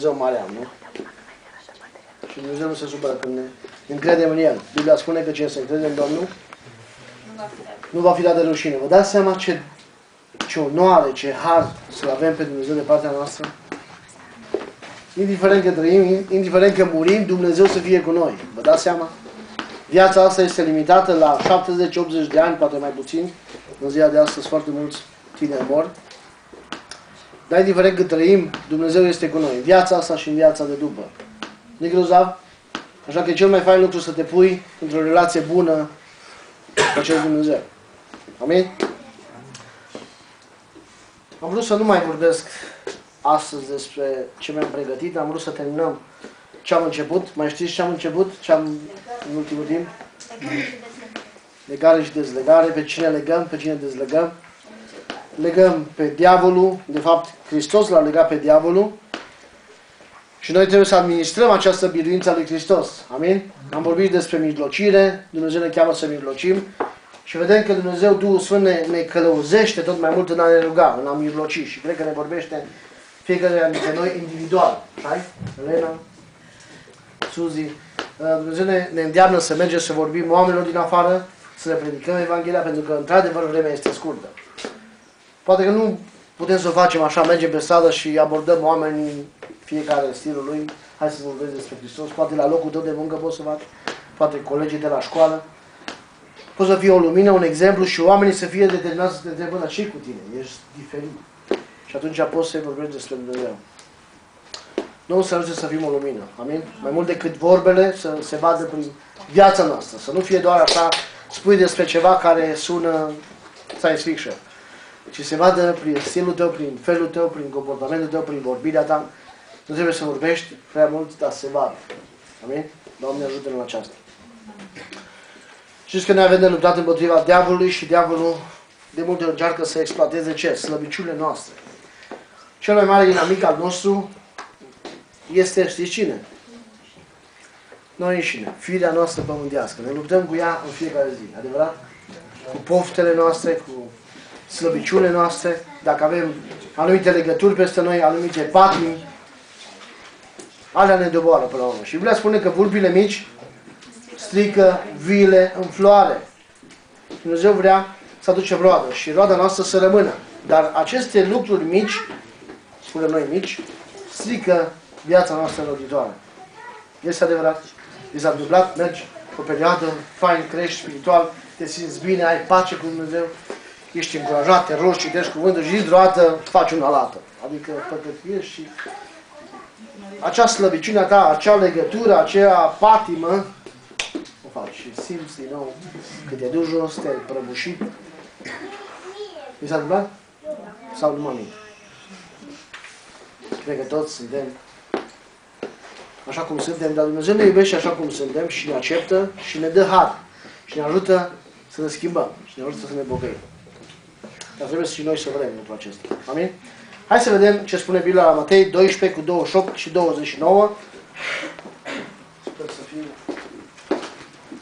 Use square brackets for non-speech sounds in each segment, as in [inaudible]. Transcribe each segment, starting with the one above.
Dumnezeu mare am, nu? Și Dumnezeu nu se supără când ne încredem în El. Biblia spune că cine se încrede în Domnul nu va fi dat de rușine. Vă dați seama ce, ce onoare, ce har să-L avem pe Dumnezeu de partea noastră? Indiferent că trăim, indiferent că murim, Dumnezeu să fie cu noi. Vă dați seama? Viața asta este limitată la 70-80 de ani, poate mai puțin. În ziua de astăzi foarte mulți tineri mor. Dar indiferent cât trăim, Dumnezeu este cu noi. În viața asta și în viața de după. nu grozav? Așa că e cel mai fain lucru să te pui într-o relație bună cu acel Dumnezeu. Amin? Am vrut să nu mai vorbesc astăzi despre ce mi-am pregătit. Am vrut să terminăm ce am început. Mai știți ce am început? Ce am în ultimul timp? Legare și dezlegare. Pe cine legăm, pe cine dezlegăm. Legăm pe diavolul. De fapt, Hristos l-a legat pe diavolul. Și noi trebuie să administrăm această biruință a lui Hristos. Amin? Am vorbit despre mijlocire. Dumnezeu ne cheamă să mijlocim. Și vedem că Dumnezeu Duhul Sfânt ne, ne călăuzește tot mai mult în a ne ruga, în a mijloci. Și cred că ne vorbește fiecare dintre noi individual. Hai? Elena? Suzi? Uh, Dumnezeu ne, ne îndeamnă să mergem să vorbim oamenilor din afară, să le predicăm Evanghelia, pentru că într-adevăr vremea este scurtă. Poate că nu putem să o facem așa, mergem pe stradă și abordăm oamenii fiecare stilul lui. Hai să vorbesc despre Hristos. Poate la locul tău de muncă poți să faci, poate colegii de la școală. Poți să fie o lumină, un exemplu și oamenii să fie determinați să te întrebă, dar ce cu tine? Ești diferit. Și atunci poți să-i vorbești despre Dumnezeu. Nu să ajunge să fim o lumină. Amin? Mai mult decât vorbele, să se vadă prin viața noastră. Să nu fie doar așa, spui despre ceva care sună science fiction. Ci se vadă prin stilul tău, prin felul tău, prin comportamentul tău, prin vorbirea ta. Nu trebuie să vorbești prea mult, dar se vadă. Amin? Doamne ajută în aceasta. Știți că noi avem de luptat împotriva diavolului și diavolul de multe ori încearcă să exploateze ce? Slăbiciunile noastre. Cel mai mare inamic al nostru este, știți cine? Noi înșine, firea noastră pământească. Ne luptăm cu ea în fiecare zi, adevărat? Cu poftele noastre, cu slăbiciunile noastre, dacă avem anumite legături peste noi, anumite patimi, alea ne doboară până la urmă. Și Biblia spune că vulpile mici strică viile în floare. Dumnezeu vrea să aduce roadă și roada noastră să rămână. Dar aceste lucruri mici, spune noi mici, strică viața noastră roditoare. Este adevărat? I s-a întâmplat, mergi o perioadă, fain, crești spiritual, te simți bine, ai pace cu Dumnezeu, ești încurajat, te rogi, citești cuvântul și dintr-o dată faci una lată. Adică păcătuiești și acea slăbiciune ta, acea legătură, acea patimă, o faci și simți din nou că te duci jos, te-ai prăbușit. Mi s-a întâmplat? Sau nu mă mint? Cred că toți suntem așa cum suntem, dar Dumnezeu ne iubește așa cum suntem și ne acceptă și ne dă har și ne ajută să ne schimbăm și ne ajută să ne bogăim. Dar trebuie și noi să vrem lucrul acesta. Amin? Hai să vedem ce spune Biblia la Matei 12 cu 28 și 29. Sper să fiu...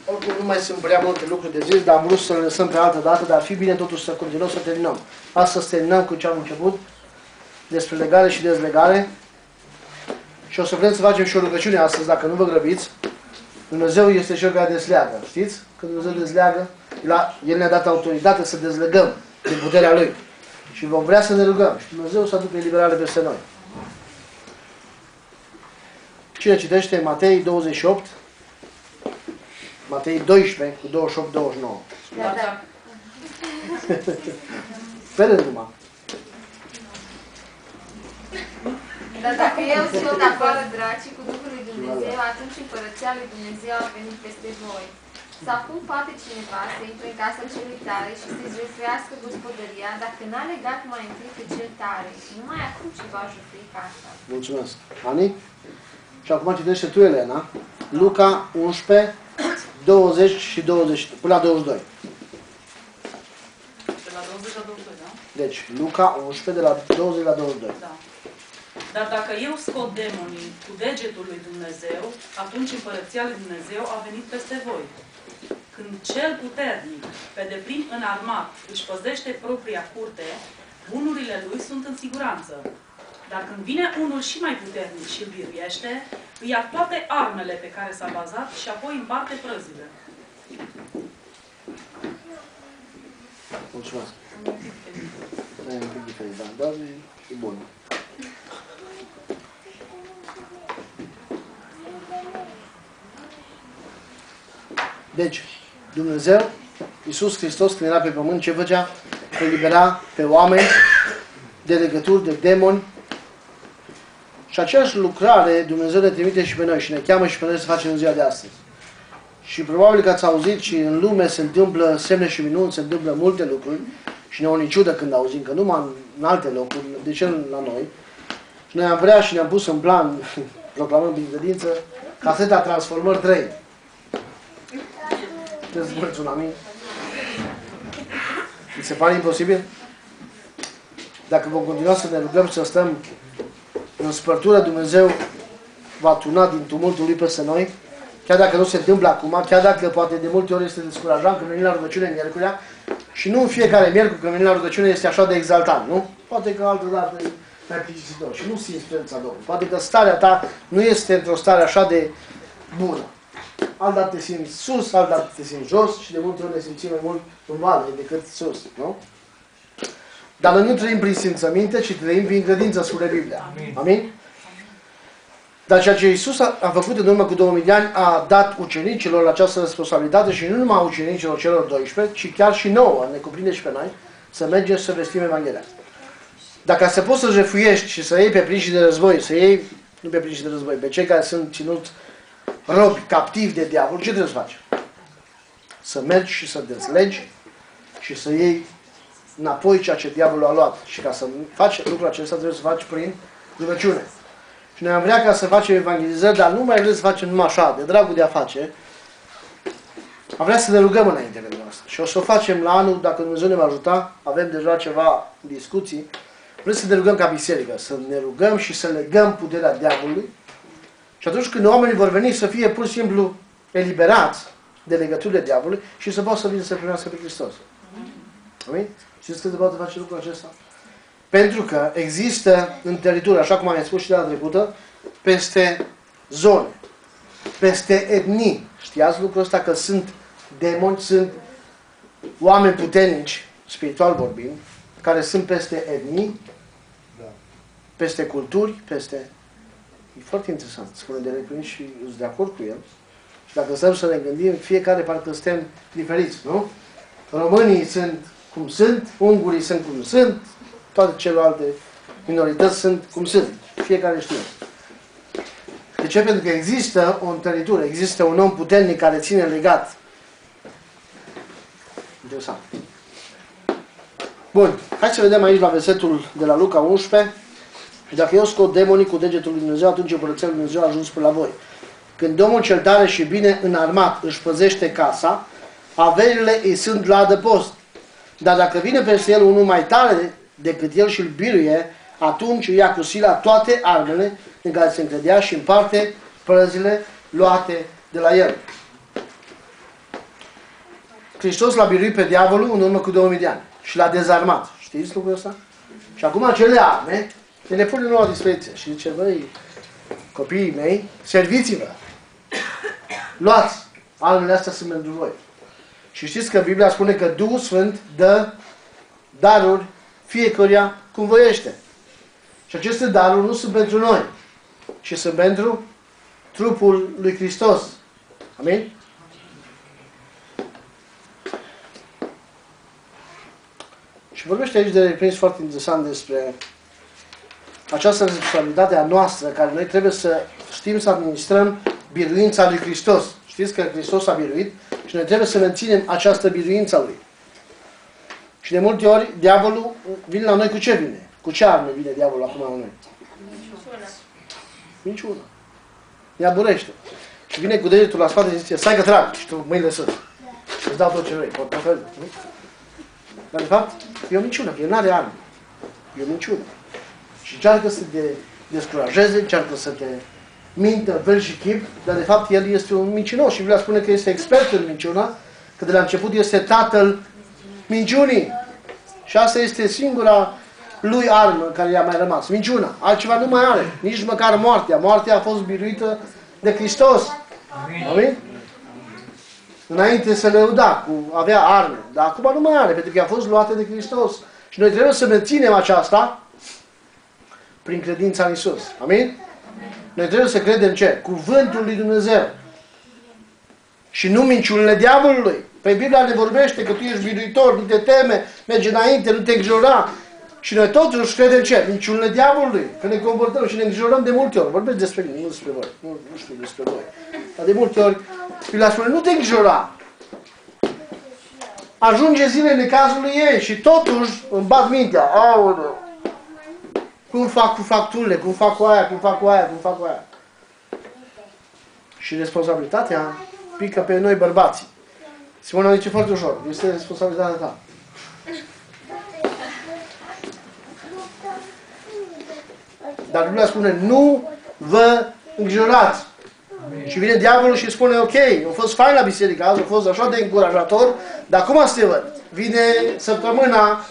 Oricum nu mai sunt prea multe lucruri de zis, dar am vrut să le lăsăm pe altă dată, dar ar fi bine totuși să continuăm să terminăm. Astăzi terminăm cu ce am început despre legare și dezlegare. Și o să vrem să facem și o rugăciune astăzi, dacă nu vă grăbiți. Dumnezeu este cel care dezleagă. Știți? Când Dumnezeu dezleagă, El ne-a dat autoritate să dezlegăm din puterea Lui. Și vom vrea să ne rugăm. Și Dumnezeu să aducă eliberare peste noi. Cine citește Matei 28, Matei 12 cu 28-29. Da, da. [laughs] Pe rândul Dar dacă eu scot afară dracii cu Duhul lui Dumnezeu, atunci împărăția lui Dumnezeu a venit peste voi. Sau cum poate cineva să intre în casa celui tare și să-i jufrească gospodăria dacă n-a legat mai întâi pe cel tare și numai atunci va jufri casa? Mulțumesc. Ani? Și acum citește tu, Elena, Luca 11, 20 și 20, până la 22. De la 20 la 22, da? Deci, Luca 11, de la 20 la 22. Da. Dar dacă eu scot demonii cu degetul lui Dumnezeu, atunci împărăția lui Dumnezeu a venit peste voi. Când cel puternic, pe deplin înarmat, își păzește propria curte, bunurile lui sunt în siguranță. Dar când vine unul și mai puternic și îl biruiește, îi ia toate armele pe care s-a bazat și apoi împarte prăzile. Mulțumesc. E un pic diferit, da, dar e, e bun. Deci, Dumnezeu, Iisus Hristos, când era pe pământ, ce făcea? Elibera pe oameni de legături, de demoni. Și aceeași lucrare Dumnezeu ne trimite și pe noi și ne cheamă și pe noi să facem în ziua de astăzi. Și probabil că ați auzit și în lume se întâmplă semne și minuni, se întâmplă multe lucruri și ne-o niciudă când auzim, că numai în, în alte locuri, de ce nu la noi? Și noi am vrea și ne-am pus în plan, [laughs] proclamăm prin credință, caseta Transformări 3. Puteți să spuneți un amin? Mi se pare imposibil? Dacă vom continua să ne rugăm să stăm în spărtură, Dumnezeu va tuna din tumultul Lui peste noi, chiar dacă nu se întâmplă acum, chiar dacă poate de multe ori este descurajant când venim la rugăciune miercurea, și nu în fiecare miercuri când venim la rugăciune este așa de exaltant, nu? Poate că altă dată e mai plictisitor și nu simți prezența Domnului. Poate că starea ta nu este într-o stare așa de bună. Altă te simți sus, altă te simți jos și de multe ori ne simțim mai mult în vale decât sus, nu? Dar noi nu trăim prin simțăminte, ci trăim prin credință, spune Biblia. Amin? Amin? Dar ceea ce Iisus a, a făcut în urmă cu 2000 de ani, a dat ucenicilor această responsabilitate și nu numai ucenicilor celor 12, ci chiar și nouă, ne cuprinde și pe noi, să mergem să vestim Evanghelia. Dacă să poți să jefuiești și să iei pe prinși de război, să iei, nu pe prinși de război, pe cei care sunt ținuți robi, captivi de diavol, ce trebuie să faci? Să mergi și să dezlegi și să iei înapoi ceea ce diavolul a luat. Și ca să faci lucrul acesta trebuie să faci prin rugăciune. Și noi am vrea ca să facem evangelizări, dar nu mai vrem să facem numai așa, de dragul de a face. Am vrea să ne rugăm înainte de asta. Și o să o facem la anul, dacă Dumnezeu ne va ajuta, avem deja ceva discuții. Vrem să ne rugăm ca biserică, să ne rugăm și să legăm puterea diavolului. Și atunci când oamenii vor veni să fie pur și simplu eliberați de legăturile diavolului și să poată să vină să primească pe Hristos. Amin? Știți cât de poate face lucrul acesta? Pentru că există în teritoriu, așa cum am spus și data trecută, peste zone, peste etnii. Știați lucrul ăsta că sunt demoni, sunt oameni puternici, spiritual vorbind, care sunt peste etnii, peste culturi, peste... E foarte interesant, spune de Recunin și sunt de acord cu el. Și dacă stăm să ne gândim, fiecare parcă suntem diferiți, nu? Românii sunt cum sunt, ungurii sunt cum sunt, toate celelalte minorități sunt cum sunt. Fiecare știe. De ce? Pentru că există o întăritură, există un om puternic care ține legat. Interesant. Bun, hai să vedem aici la versetul de la Luca 11. Și dacă eu scot demonii cu degetul lui Dumnezeu, atunci Împărăția lui Dumnezeu a ajuns până la voi. Când Domnul cel tare și bine înarmat își păzește casa, averile îi sunt la adăpost. Dar dacă vine peste el unul mai tare decât el și îl biruie, atunci ia cu sila toate armele în care se încredea și împarte prăzile luate de la el. Hristos l-a biruit pe diavolul în urmă cu 2000 de ani și l-a dezarmat. Știți lucrul ăsta? Și acum acele arme se le pune la dispoziție și zice, băi, copiii mei, serviți-vă. Luați, armele astea sunt pentru voi. Și știți că Biblia spune că Duhul Sfânt dă daruri fiecăruia cum voiește. Și aceste daruri nu sunt pentru noi, ci sunt pentru trupul lui Hristos. Amin? Și vorbește aici de reprins foarte interesant despre această responsabilitate a noastră, care noi trebuie să știm să administrăm biruința lui Hristos. Știți că Hristos a biruit și noi trebuie să menținem această biruință a Lui. Și de multe ori, diavolul vine la noi cu ce vine? Cu ce arme vine diavolul acum la noi? Minciuna. Minciuna. Ne aburește. Și vine cu degetul la spate și zice, stai că trag. Și tu mâinile sus. Și îți dau tot ce vrei, portofel. Dar de fapt, e o minciună, că el nu are arme. E o minciună. Și încearcă să te descurajeze, încearcă să te mintă, fel și chip, dar de fapt el este un mincinos și Biblia spune că este expert în minciuna, că de la început este tatăl minciunii. Și asta este singura lui armă care i-a mai rămas? Minciuna. Altceva nu mai are. Nici măcar moartea. Moartea a fost biruită de Hristos. Amin? Înainte să le uda, cu avea arme. Dar acum nu mai are, pentru că a fost luată de Hristos. Și noi trebuie să menținem aceasta prin credința în Isus. Amin? Noi trebuie să credem ce? Cuvântul lui Dumnezeu. Și nu minciunile diavolului. Păi Biblia ne vorbește că tu ești biruitor, nu te teme, merge înainte, nu te îngrijora. Și noi totuși credem ce? Minciunile diavolului. Că ne comportăm și ne îngrijorăm de multe ori. Vorbesc despre mine, nu despre voi. Nu, nu știu despre voi. Dar de multe ori Biblia spune, nu te îngrijora. Ajunge zilele cazului ei și totuși îmi bat mintea. Aoleu. Cum fac cu facturile, cum fac cu aia, cum fac cu aia, cum fac cu aia. Și responsabilitatea pică pe noi bărbații. Simona zice foarte ușor, este responsabilitatea ta. Dar Biblia spune, nu vă îngrijorați. Și vine diavolul și spune, ok, a fost fain la biserică, azi a fost așa de încurajator, dar acum să te văd? Vine săptămâna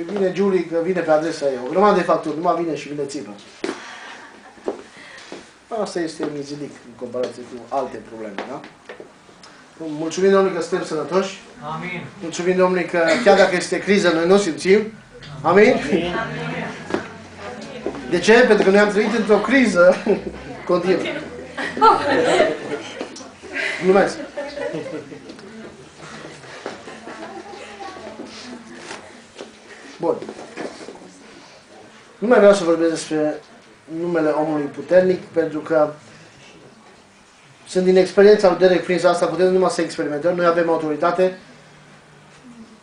și vine Julie, că vine pe adresa ei. O grămadă de facturi, numai vine și vine țipă. Asta este mizilic în comparație cu alte probleme, da? Mulțumim Domnului că suntem sănătoși. Amin. Mulțumim Domnului că chiar dacă este criză, noi nu o simțim. Amin? De ce? Pentru că noi am trăit într-o criză continuă. Glumesc. Bun. Nu mai vreau să vorbesc despre numele omului puternic, pentru că sunt din experiența lui Derek Prince asta, putem numai să experimentăm, noi avem autoritate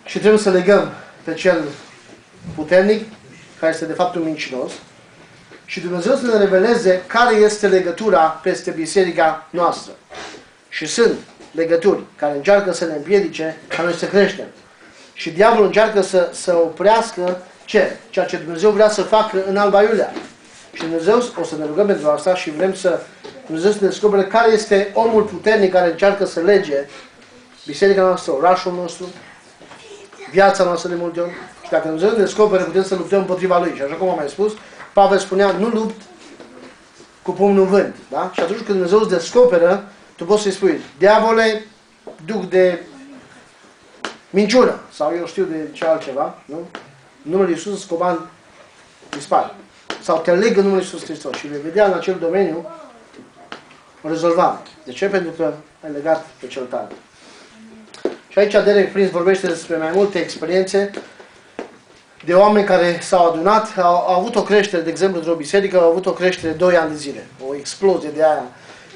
și trebuie să legăm pe cel puternic, care este de fapt un mincinos, și Dumnezeu să ne reveleze care este legătura peste biserica noastră. Și sunt legături care încearcă să ne împiedice ca noi să creștem. Și diavolul încearcă să, să oprească ce? Ceea ce Dumnezeu vrea să facă în Alba Iulia. Și Dumnezeu o să ne rugăm pentru asta și vrem să Dumnezeu să ne descopere care este omul puternic care încearcă să lege biserica noastră, orașul nostru, viața noastră de multe ori. Și dacă Dumnezeu ne descopere, putem să luptăm împotriva lui. Și așa cum am mai spus, Pavel spunea, nu lupt cu pumnul în vânt. Da? Și atunci când Dumnezeu îți descoperă, tu poți să-i spui, diavole, duc de minciună, sau eu știu de ce altceva, nu? În numele Iisus îți comand, dispar. Sau te leg în numele Iisus Hristos și vei vedea în acel domeniu o rezolvare. De ce? Pentru că ai legat pe cel tare. Și aici Derek Prince vorbește despre mai multe experiențe de oameni care s-au adunat, au, au avut o creștere, de exemplu, într-o biserică, au avut o creștere 2 ani de zile. O explozie de aia,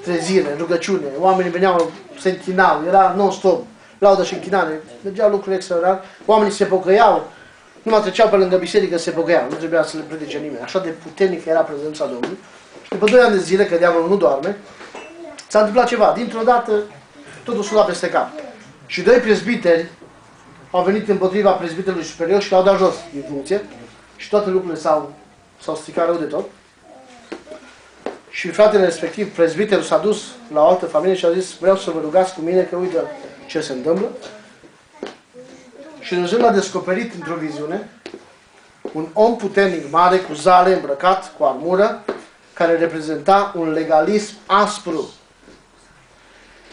trezire, rugăciune. Oamenii veneau, se închinau, era non-stop, laudă și închinare. Mergeau lucruri extraordinare. Oamenii se pocăiau, nu mai treceau pe lângă biserică, se pocăiau. Nu trebuia să le predice nimeni. Așa de puternic era prezența Domnului. Și după 2 ani de zile, că diavolul nu doarme, s-a întâmplat ceva. Dintr-o dată, totul s-a peste cap. Și doi prezbiteri au venit împotriva prezbiterului superior și l-au dat jos din funcție și toate lucrurile s-au, s-au stricat rău de tot. Și fratele respectiv, prezbiterul, s-a dus la o altă familie și a zis, vreau să vă rugați cu mine că uite ce se întâmplă. Și Dumnezeu l-a descoperit într-o viziune un om puternic, mare, cu zale, îmbrăcat, cu armură, care reprezenta un legalism aspru.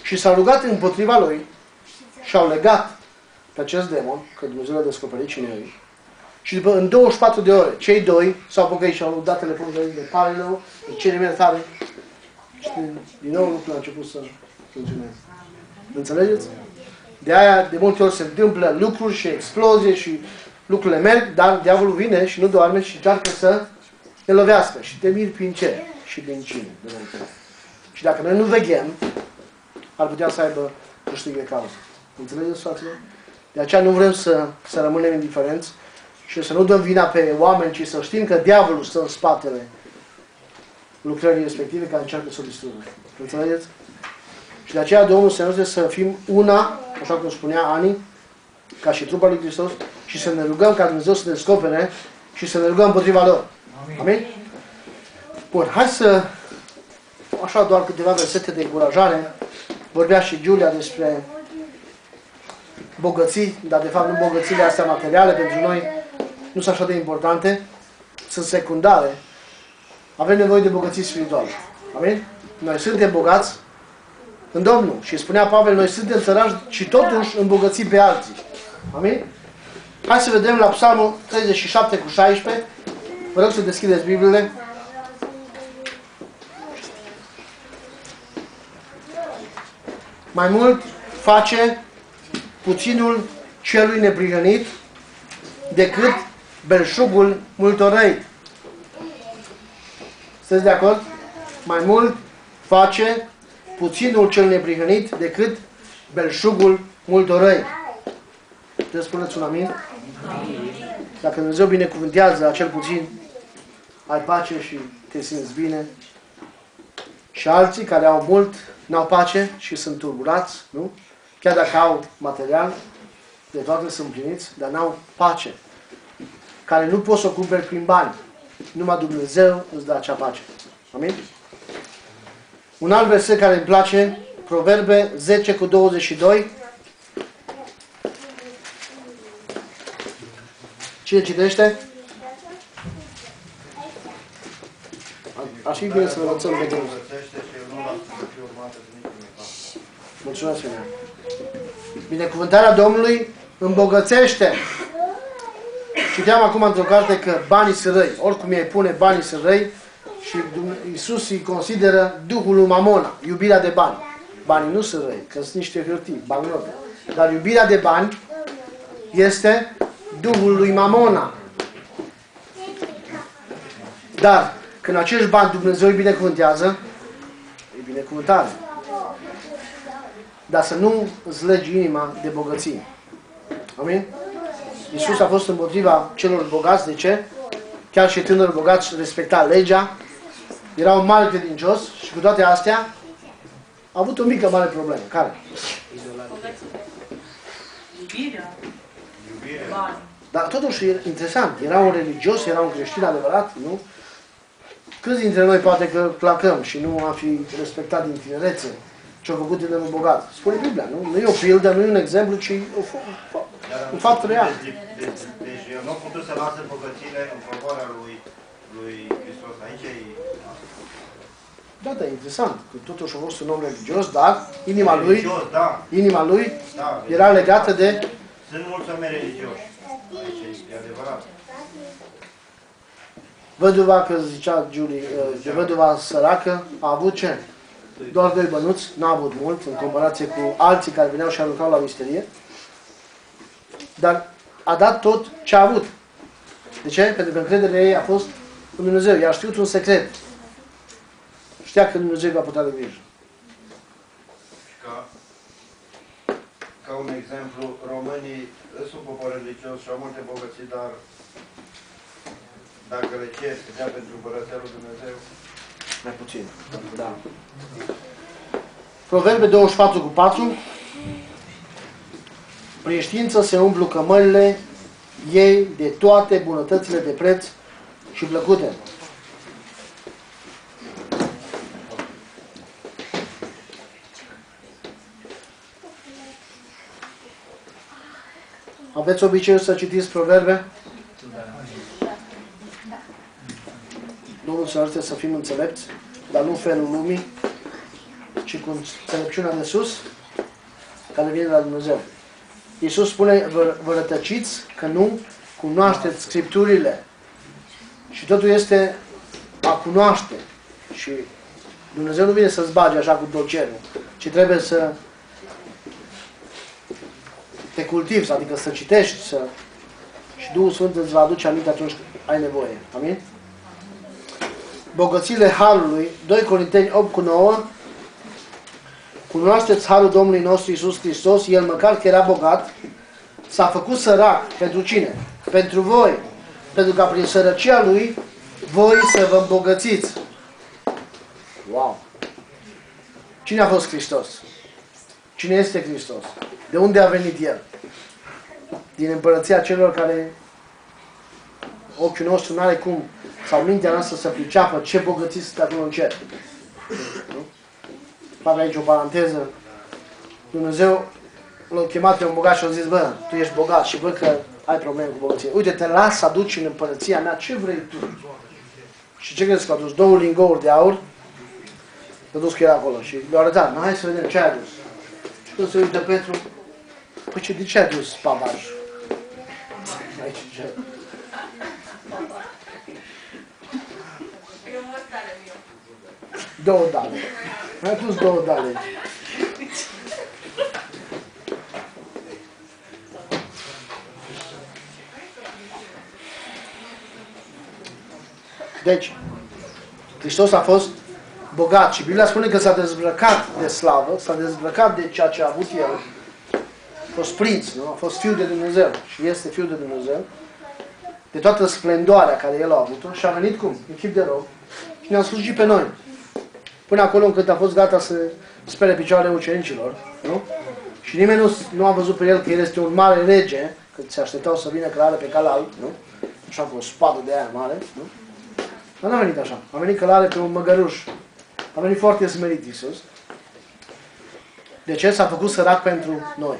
Și s-a rugat împotriva lui și au legat pe acest demon, că Dumnezeu l-a descoperit cine e. Și după, în 24 de ore, cei doi s-au pocăit și au dat telefonul de, de pare rău, de cele mai tare. Și din nou lucrurile au început să funcționeze. Înțelegeți? De aia, de multe ori se întâmplă lucruri și explozie și lucrurile merg, dar diavolul vine și nu doarme și încearcă să ne lovească. Și te miri prin ce? Și din cine? De multe ori. Și dacă noi nu veghem, ar putea să aibă câștig de cauză. Înțelegeți, fraților? De aceea nu vrem să, să rămânem indiferenți și să nu dăm vina pe oameni, ci să știm că diavolul stă în spatele lucrării respective care încearcă să o distrugă. Înțelegeți? Și de aceea Domnul să ne să fim una, așa cum spunea Ani, ca și trupa lui Hristos, și să ne rugăm ca Dumnezeu să ne descopere și să ne rugăm împotriva lor. Amin? Amin? Bun, hai să, așa doar câteva versete de încurajare. Vorbea și Giulia despre bogății, dar de fapt nu bogățiile astea materiale pentru noi. nu sunt așa de importante, sunt secundare. Avem nevoie de bogății spirituale. Amin? Noi suntem bogați în Domnul. Și spunea Pavel, noi suntem săraci și totuși îmbogăți pe alții. Amin? Hai să vedem la Psalmul 37 cu 16. Vă rog să deschideți Bibliile. Mai mult face puținul celui neprihănit decât belșugul multorăi. Sunteți de acord? Mai mult face puținul cel neprihănit decât belșugul multorăi. Puteți spuneți un amin? Dacă Dumnezeu binecuvântează acel puțin, ai pace și te simți bine. Și alții care au mult, n-au pace și sunt turburați, nu? Chiar dacă au material, de toate sunt pliniți, dar n-au pace. Care nu poți să o cumperi prin bani. Numai Dumnezeu îți dă acea pace. Amin? Un alt verset care îmi place, Proverbe 10 cu 22. Cine citește? Ar fi bine să învățăm de gând. Mulțumesc, Femeia. Binecuvântarea Domnului îmbogățește. Citeam acum într-o carte că banii sunt răi. Oricum ei pune, banii sunt răi și Iisus îi consideră Duhul lui Mamona, iubirea de bani. Banii nu sunt răi, că sunt niște hârtii, bani robe. Dar iubirea de bani este Duhul lui Mamona. Dar când acești bani Dumnezeu îi binecuvântează, e binecuvântare. Dar să nu îți legi inima de bogăție. Amin? Iisus a fost împotriva celor bogați. De ce? Chiar și tânărul bogați respecta legea. Era un mare credincios și cu toate astea a avut o mică mare problemă. Care? Iubirea. Bani. Dar totuși e interesant. Era un religios, era un creștin adevărat, nu? Câți dintre noi poate că placăm și nu am fi respectat din tinerețe ce-a făcut tinerul bogat? Spune Biblia, nu? Nu e o pildă, nu e un exemplu, ci o, o, un fapt real. Deci, deci, deci eu nu am putut să lasă bogățile în favoarea lui, lui Hristos. Aici e... Da, da, e interesant. Că totuși a fost un om religios, dar inima lui, Religios, da, inima lui da. era legată de Sunt mulți oameni religioși. Aici e adevărat. văduva, că zicea Julie, uh, de văduva săracă, a avut ce? Doar doi bănuți, n-a avut mult în comparație cu alții care veneau și aruncau la misterie. Dar a dat tot ce a avut. De ce? Pentru că încrederea ei a fost în Dumnezeu. Ea a știut un secret. Știa că Dumnezeu va putea de grijă. Și ca, ca un exemplu, românii sunt popor religios și au multe bogății, dar dacă le cer să dea pentru Împărăția lui Dumnezeu, Mai puțin. Da. Proverbe 24 cu 4. Prin știință se umplu cămările ei de toate bunătățile de preț și plăcute. Aveți obiceiul să citiți proverbe? Domnul să arate să fim înțelepți, dar nu în felul lumii, ci cu înțelepciunea de sus, care vine de la Dumnezeu. Iisus spune, vă, vă rătăciți că nu cunoașteți Scripturile. Și totul este a cunoaște. Și Dumnezeu nu vine să-ți bage așa cu dolcerul, ci trebuie să te cultivi, adică să citești, să... și Duhul Sfânt îți va aduce aminte atunci când ai nevoie. Amin? Bogățile Harului, 2 Corinteni 8 cu 9, Cunoașteți Harul Domnului nostru Iisus Hristos, El măcar că era bogat, s-a făcut sărac pentru cine? Pentru voi. Pentru ca prin sărăcia Lui, voi să vă îmbogățiți. Wow! Cine a fost Hristos? Cine este Hristos? De unde a venit El? Din împărăția celor care ochiul nostru nu are cum sau mintea noastră să priceapă ce bogății sunt acolo în cer. Nu? Fac aici o paranteză. Dumnezeu l-a chemat pe un bogat și a zis, bă, tu ești bogat și văd că ai probleme cu bogăție. Uite, te las să aduci în împărăția mea ce vrei tu. Și ce crezi că a adus? Două lingouri de aur? S-a dus cu el acolo și le-a arătat. Nu, hai să vedem ce ai adus. Și când se uită Petru, păi ce, de ce ai adus pavaj? Aici, ce? Două dale. Ai pus două dale aici. Deci, Hristos a fost bogat și Biblia spune că s-a dezbrăcat de slavă, s-a dezbrăcat de ceea ce a avut El. A fost prinț, nu? A fost fiul de Dumnezeu și este fiul de Dumnezeu. De toată splendoarea care El a avut-o și a venit cum? În chip de rob și ne-a slujit pe noi. Până acolo încât a fost gata să spere picioarele ucenicilor, nu? Și nimeni nu, nu a văzut pe El că El este un mare rege, că se așteptau să vină călare pe cal alb, nu? Așa cu o spadă de aia mare, nu? Dar n-a venit așa. A venit călare pe un măgăruș. A venit foarte smerit Iisus. De ce? S-a făcut sărac pentru noi.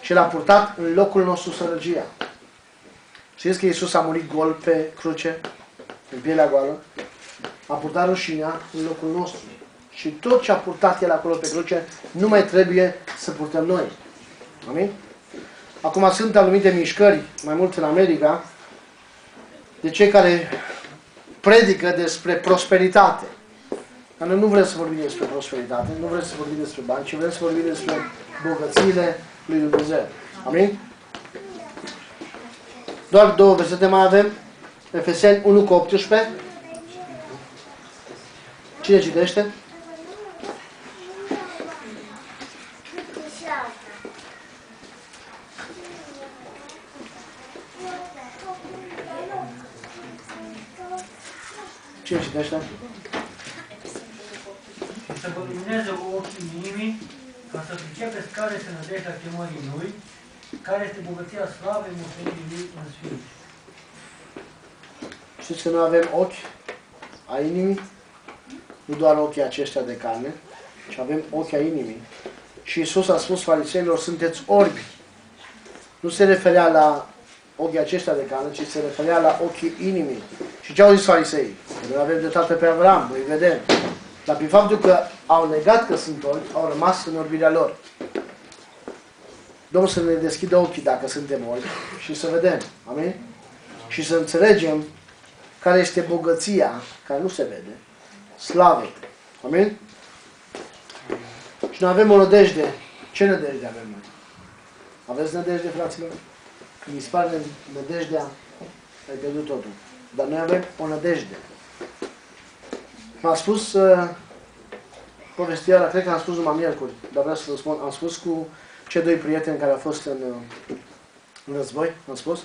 Și l-a purtat în locul nostru sărăgia. Știți că Iisus a murit gol pe cruce, în pielea goală? A purtat rușinea în locul nostru. Și tot ce a purtat El acolo pe cruce, nu mai trebuie să purtăm noi. Amin? Acum sunt anumite mișcări, mai mult în America, de cei care predică despre prosperitate. Dar noi nu vrem să vorbim despre prosperitate, nu vrem să vorbim despre bani, ci vrem să vorbim despre bogățiile lui Dumnezeu. Amin? Doar două versete mai avem. Efeseni 1 cu 18. Cine citește? Cine citește? Și să vă lumineze ochii inimii, ca să pricepeți care este nădejdea chemării Lui, care este bogăția slavei moștenirii Lui în Sfinți. Știți că noi avem ochi a inimii? Nu doar ochii aceștia de carne, ci avem ochi a inimii. Și Isus a spus fariseilor, sunteți orbi. Nu se referea la ochii aceștia de carne, ci se referea la ochii inimii. Și ce au zis fariseii? Că noi avem dreptate pe Avram, noi vedem. Dar prin faptul că au negat că sunt orbi, au rămas în orbirea lor. Domnul să ne deschidă ochii dacă suntem orbi și să vedem. Amin? Și să înțelegem care este bogăția, care nu se vede, slavei. Amin? Și noi avem o nădejde. Ce nădejde avem noi? Aveți nădejde, fraților? Când dispare nădejdea, ai pierdut totul. Dar noi avem o nădejde. M-a spus uh, povestirea, cred că am spus numai miercuri, dar vreau să vă spun, am spus cu cei doi prieteni care au fost în, uh, în război, am spus?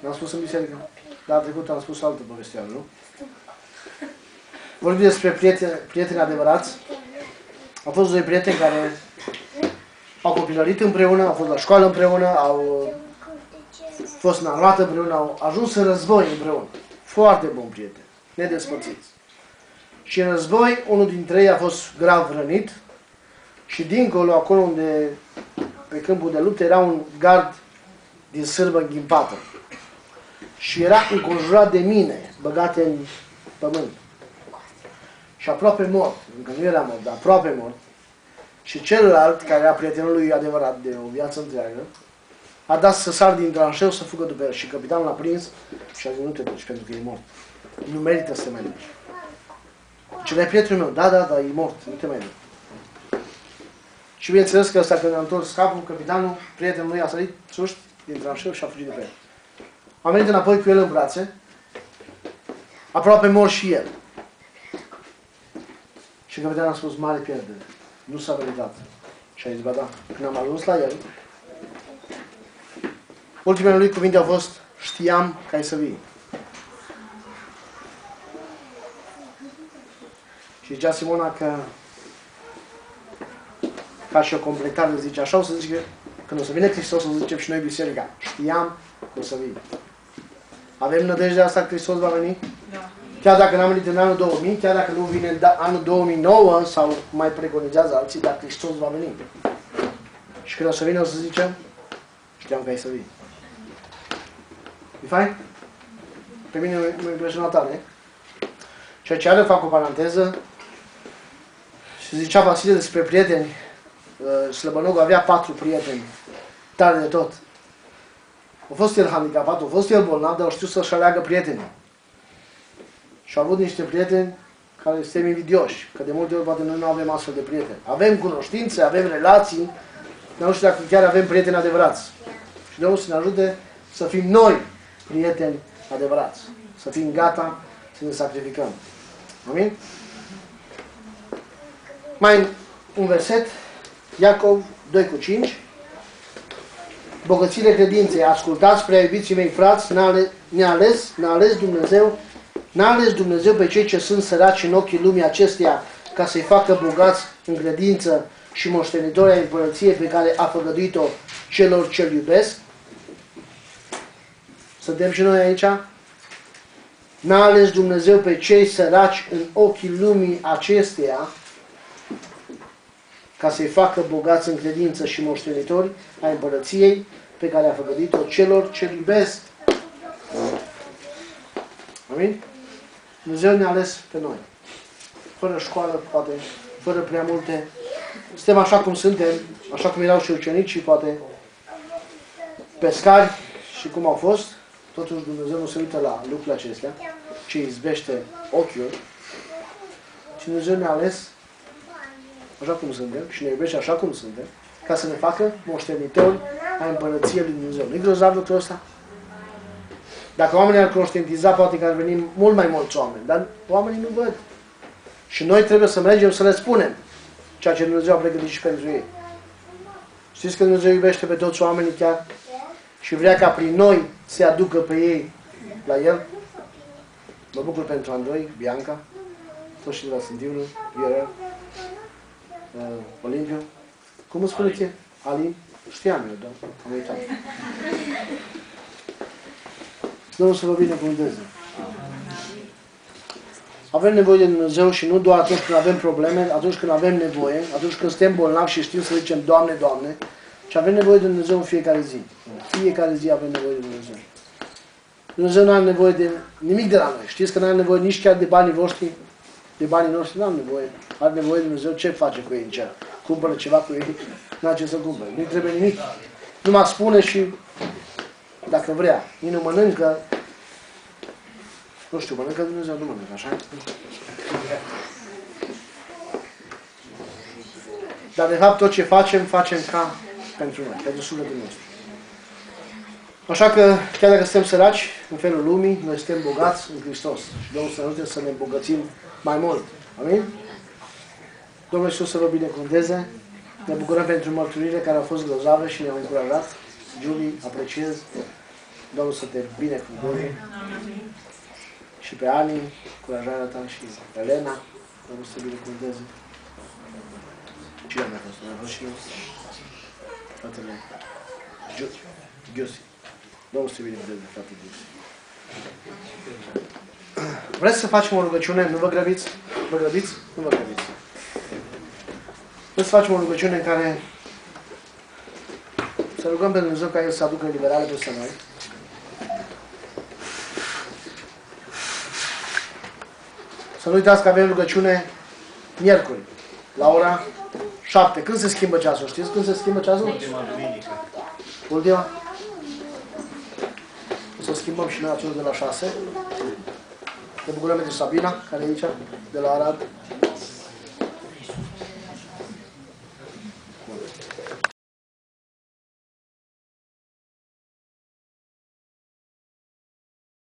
N-am spus în biserică? Dar trecut am spus altă povestiare, nu? Vorbim despre prieteni, prieteni adevărați. Au fost doi prieteni care au copilărit împreună, au fost la școală împreună, au fost în armată împreună, au ajuns în război împreună. Foarte bun prieten, nedespărțiți. Și în război, unul dintre ei a fost grav rănit și dincolo, acolo unde, pe câmpul de luptă, era un gard din sârbă înghimpată. Și era înconjurat de mine, băgate în pământ. Și aproape mort, încă nu era mort, dar aproape mort. Și celălalt, care era prietenul lui adevărat de o viață întreagă, a dat să sar din tranșeu să fugă după el. Și capitanul l-a prins și a zis, nu te duci pentru că e mort. Nu merită să mai duci. Și le prietenul meu, da, da, da, e mort, nu te mai duci. Și bineînțeles că ăsta când a întors capul, capitanul, prietenul lui a sărit sus din tranșeu și a fugit după el. Am venit înapoi cu el în brațe, aproape mor și el. Și capitanul a spus, mare pierdere, nu s-a veritat. Și a zis, ba da, când am ajuns la el, ultimele lui cuvinte au fost, știam că ai să vii. Și zicea Simona că ca și o completare, zice așa, o să zice, când o să vină Hristos, o să zicem și noi biserica, știam că o să vină. Avem nădejdea asta că Hristos va veni? Da. Chiar dacă n-am venit în anul 2000, chiar dacă nu vine în da- anul 2009 sau mai preconizează alții, dar Hristos va veni. Și când o să vină, o să zicem, știam că ai să vii. E fain? Pe mine m-a impresionat tare. Ceea ce are fac o paranteză. Și zicea Vasile despre prieteni. Uh, Slăbănogul avea patru prieteni. Tare de tot. A fost el handicapat, a fost el bolnav, dar a știut să-și aleagă prietenii. Și a avut niște prieteni care suntem invidioși, că de multe ori poate noi nu avem astfel de prieteni. Avem cunoștințe, avem relații, dar nu știu dacă chiar avem prieteni adevărați. Și Domnul să ne ajute să fim noi prieteni adevărați. Să fim gata să ne sacrificăm. Amin? Mai un verset, Iacov 2 cu 5. Bogățile credinței, ascultați prea iubiții mei frați, ne-a ales, ne-a ales, ne-a ales Dumnezeu N-a ales Dumnezeu pe cei ce sunt săraci în ochii lumii acesteia ca să-i facă bogați în credință și moștenitori ai împărăției pe care a făgăduit-o celor ce-L iubesc? Suntem și noi aici? N-a ales Dumnezeu pe cei săraci în ochii lumii acesteia ca să-i facă bogați în credință și moștenitori ai împărăției pe care a făgăduit-o celor ce-L iubesc. Amin? Dumnezeu ne-a ales pe noi. Fără școală, poate, fără prea multe. Suntem așa cum suntem, așa cum erau și ucenicii, poate, pescari și cum au fost. Totuși Dumnezeu nu se uită la lucrurile acestea, ci izbește ochiul. Și Dumnezeu ne-a ales așa cum suntem și ne iubește așa cum suntem, ca să ne facă moștenitori ai împărăției lui Dumnezeu. Nu-i grozav lucrul ăsta? Dacă oamenii ar conștientiza, poate că ar veni mult mai mulți oameni, dar oamenii nu văd. Și noi trebuie să mergem să le spunem ceea ce Dumnezeu a pregătit și pentru ei. Știți că Dumnezeu iubește pe toți oamenii chiar și vrea ca prin noi să aducă pe ei la El. Mă bucur pentru Andrei, Bianca, toți și de la Sântiunu, Viorel, uh, Olimpiu. Cum îți spuneți? Alin? Știam eu, dar am uitat. [laughs] Domnul să vă binecuvânteze. Avem nevoie de Dumnezeu și nu doar atunci când avem probleme, atunci când avem nevoie, atunci când suntem bolnavi și știm să zicem Doamne, Doamne, ci avem nevoie de Dumnezeu în fiecare zi. În fiecare zi avem nevoie de Dumnezeu. Dumnezeu nu are nevoie de nimic de la noi. Știți că nu are nevoie nici chiar de banii voștri, de banii noștri, nu am nevoie. Are nevoie de Dumnezeu ce face cu ei în cer. Cumpără ceva cu ei, nu are ce să cumpere. Nu trebuie nimic. Numai spune și dacă vrea. Ei nu mănâncă, nu știu, mănâncă Dumnezeu, nu mănâncă, așa? Dar de fapt tot ce facem, facem ca pentru noi, pentru sufletul nostru. Așa că, chiar dacă suntem săraci în felul lumii, noi suntem bogați în Hristos. Și Domnul să ne ajute să ne îmbogățim mai mult. Amin? Domnul Iisus să vă binecuvânteze. Ne bucurăm pentru mărturile care au fost grozave și ne-au încurajat. Julie, apreciez. Domnul să te binecuvânteze. Și pe Ani, curajarea ta și pe Elena. Domnul să te binecuvânteze. Cine mai a fost? Mai a fost și eu? Fratele Ghiusi. Domnul să te binecuvânteze, frate Ghiusi. Vreți să facem o rugăciune? Nu vă grăbiți? Vă grăbiți? Nu vă grăbiți. Vreți să facem o rugăciune în care să rugăm pe Dumnezeu ca El să aducă eliberare peste noi. Să nu uitați că avem rugăciune miercuri, la ora 7. Când se schimbă ceasul? Știți când se schimbă ceasul? Ultima duminică. Ultima? O să schimbăm și noi atunci de la 6. Ebu Gulemedi Sabina, Kalejića, Delarad,